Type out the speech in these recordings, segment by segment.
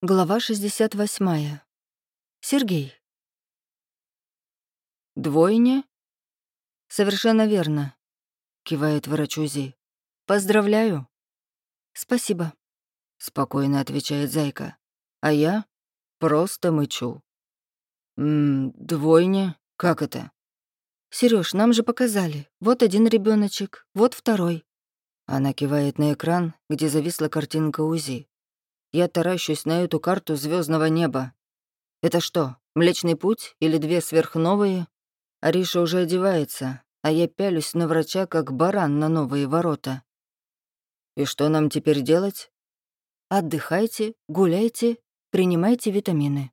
Глава 68. Сергей. «Двойня?» «Совершенно верно», — кивает врач УЗИ. «Поздравляю». «Спасибо», — спокойно отвечает Зайка. «А я просто мычу». «Ммм, двойня? Как это?» Сереж, нам же показали. Вот один ребеночек, вот второй». Она кивает на экран, где зависла картинка УЗИ. Я таращусь на эту карту звездного неба. Это что, Млечный Путь или две сверхновые? Ариша уже одевается, а я пялюсь на врача, как баран на новые ворота. И что нам теперь делать? Отдыхайте, гуляйте, принимайте витамины.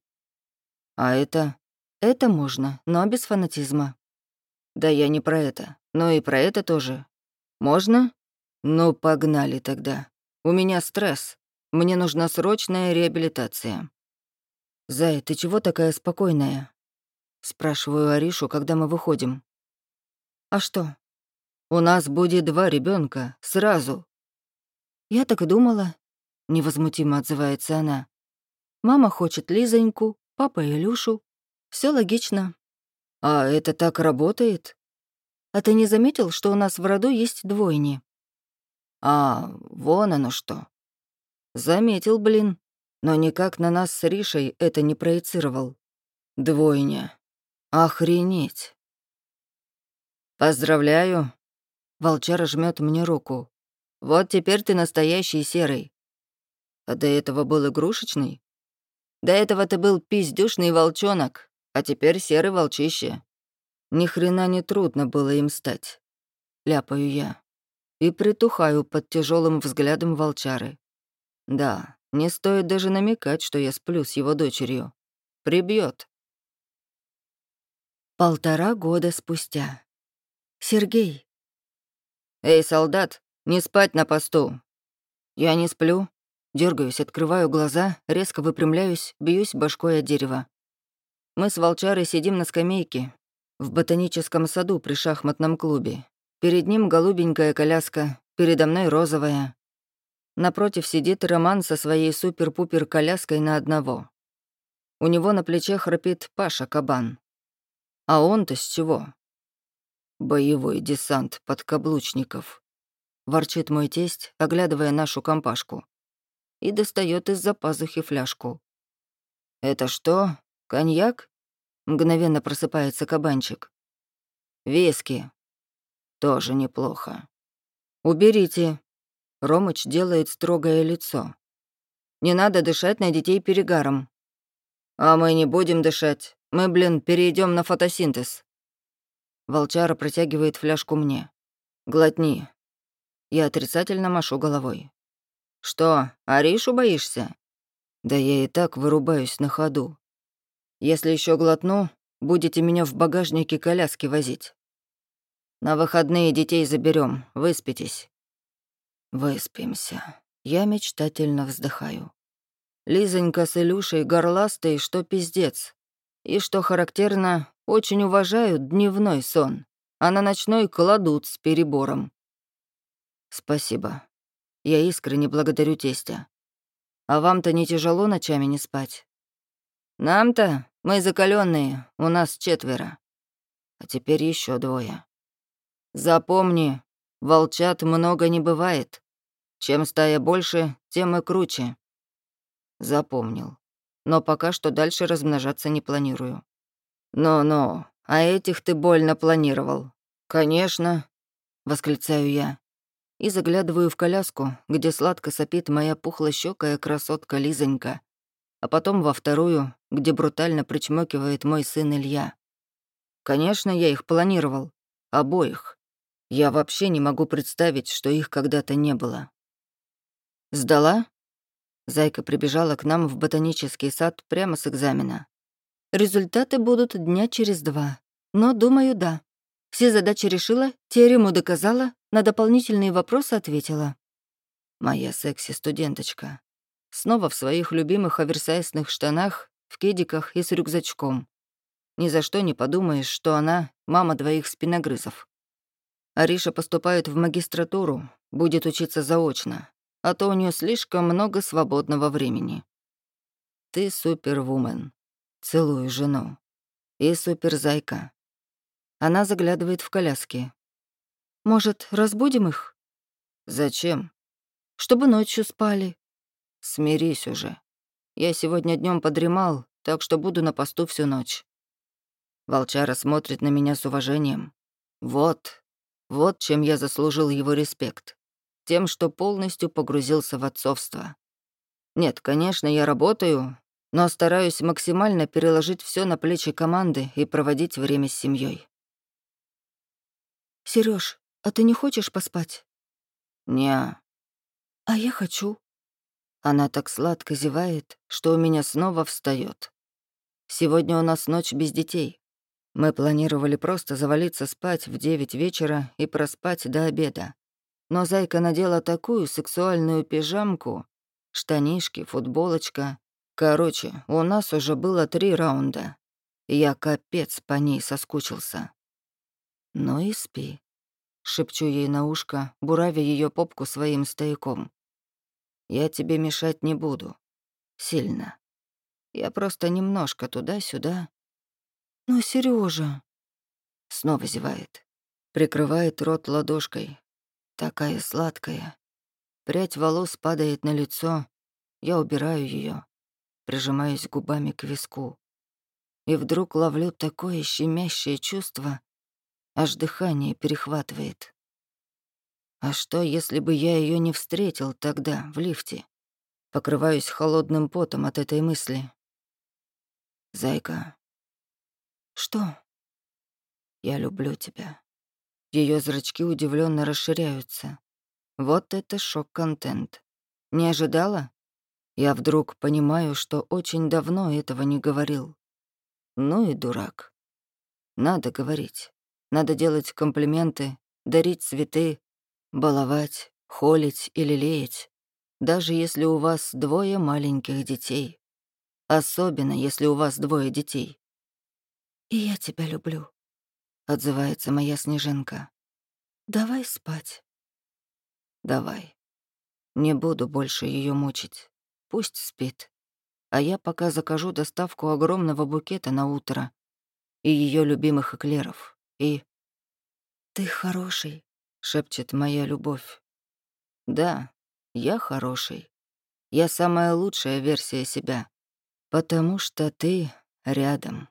А это? Это можно, но без фанатизма. Да я не про это, но и про это тоже. Можно? Ну, погнали тогда. У меня стресс. Мне нужна срочная реабилитация». «Зай, ты чего такая спокойная?» Спрашиваю Аришу, когда мы выходим. «А что?» «У нас будет два ребенка сразу». «Я так и думала», — невозмутимо отзывается она. «Мама хочет Лизоньку, папа Илюшу. Все логично». «А это так работает?» «А ты не заметил, что у нас в роду есть двойни?» «А, вон оно что». Заметил, блин. Но никак на нас с Ришей это не проецировал. Двойня. Охренеть. Поздравляю. Волчара жмет мне руку. Вот теперь ты настоящий серый. А до этого был игрушечный? До этого ты был пиздюшный волчонок, а теперь серый волчище. Ни хрена не трудно было им стать. Ляпаю я. И притухаю под тяжелым взглядом волчары. Да, не стоит даже намекать, что я сплю с его дочерью. Прибьет. Полтора года спустя. Сергей. Эй, солдат, не спать на посту. Я не сплю. Дергаюсь, открываю глаза, резко выпрямляюсь, бьюсь башкой о дерево. Мы с волчарой сидим на скамейке в ботаническом саду при шахматном клубе. Перед ним голубенькая коляска, передо мной розовая. Напротив сидит Роман со своей супер-пупер-коляской на одного. У него на плече храпит Паша-кабан. А он-то с чего? Боевой десант подкаблучников. Ворчит мой тесть, оглядывая нашу компашку. И достает из-за пазухи фляжку. «Это что? Коньяк?» Мгновенно просыпается кабанчик. «Виски. Тоже неплохо. Уберите, Ромыч делает строгое лицо. «Не надо дышать на детей перегаром». «А мы не будем дышать. Мы, блин, перейдем на фотосинтез». Волчара протягивает фляжку мне. «Глотни». Я отрицательно машу головой. «Что, Аришу боишься?» «Да я и так вырубаюсь на ходу. Если еще глотну, будете меня в багажнике коляски возить. На выходные детей заберем, выспитесь». Выспимся. Я мечтательно вздыхаю. Лизонька с Илюшей горластые, что пиздец. И, что характерно, очень уважают дневной сон, а на ночной кладут с перебором. Спасибо. Я искренне благодарю тестя. А вам-то не тяжело ночами не спать? Нам-то, мы закаленные, у нас четверо. А теперь еще двое. Запомни, волчат много не бывает. Чем стая больше, тем и круче. Запомнил. Но пока что дальше размножаться не планирую. Но-но, а этих ты больно планировал. Конечно, восклицаю я. И заглядываю в коляску, где сладко сопит моя пухлощёкая красотка Лизонька, а потом во вторую, где брутально причмокивает мой сын Илья. Конечно, я их планировал. Обоих. Я вообще не могу представить, что их когда-то не было. «Сдала?» Зайка прибежала к нам в ботанический сад прямо с экзамена. «Результаты будут дня через два. Но, думаю, да. Все задачи решила, теорему доказала, на дополнительные вопросы ответила». Моя секси-студенточка. Снова в своих любимых оверсайсных штанах, в кедиках и с рюкзачком. Ни за что не подумаешь, что она — мама двоих спиногрызов. Ариша поступает в магистратуру, будет учиться заочно, а то у нее слишком много свободного времени. ты супервумен. Целую жену. И суперзайка. Она заглядывает в коляски. Может, разбудим их? Зачем? Чтобы ночью спали. Смирись уже. Я сегодня днем подремал, так что буду на посту всю ночь. Волчара смотрит на меня с уважением. Вот, вот чем я заслужил его респект. Тем, что полностью погрузился в отцовство. Нет, конечно, я работаю, но стараюсь максимально переложить все на плечи команды и проводить время с семьей. Сереж, а ты не хочешь поспать? Не. А я хочу. Она так сладко зевает, что у меня снова встает. Сегодня у нас ночь без детей. Мы планировали просто завалиться спать в девять вечера и проспать до обеда. Но зайка надела такую сексуальную пижамку, штанишки, футболочка. Короче, у нас уже было три раунда. Я капец по ней соскучился. «Ну и спи», — шепчу ей на ушко, буравя ее попку своим стояком. «Я тебе мешать не буду. Сильно. Я просто немножко туда-сюда, «Ну, Сережа, Снова зевает. Прикрывает рот ладошкой. Такая сладкая. Прядь волос падает на лицо. Я убираю ее, прижимаюсь губами к виску. И вдруг ловлю такое щемящее чувство, аж дыхание перехватывает. А что, если бы я ее не встретил тогда, в лифте? Покрываюсь холодным потом от этой мысли. Зайка, что? Я люблю тебя. Ее зрачки удивленно расширяются. Вот это шок-контент. Не ожидала? Я вдруг понимаю, что очень давно этого не говорил. Ну и дурак. Надо говорить. Надо делать комплименты, дарить цветы, баловать, холить или леять. Даже если у вас двое маленьких детей. Особенно, если у вас двое детей. «И я тебя люблю», — отзывается моя снежинка. «Давай спать». «Давай. Не буду больше ее мучить. Пусть спит. А я пока закажу доставку огромного букета на утро и ее любимых эклеров. И...» «Ты хороший», — шепчет моя любовь. «Да, я хороший. Я самая лучшая версия себя, потому что ты рядом».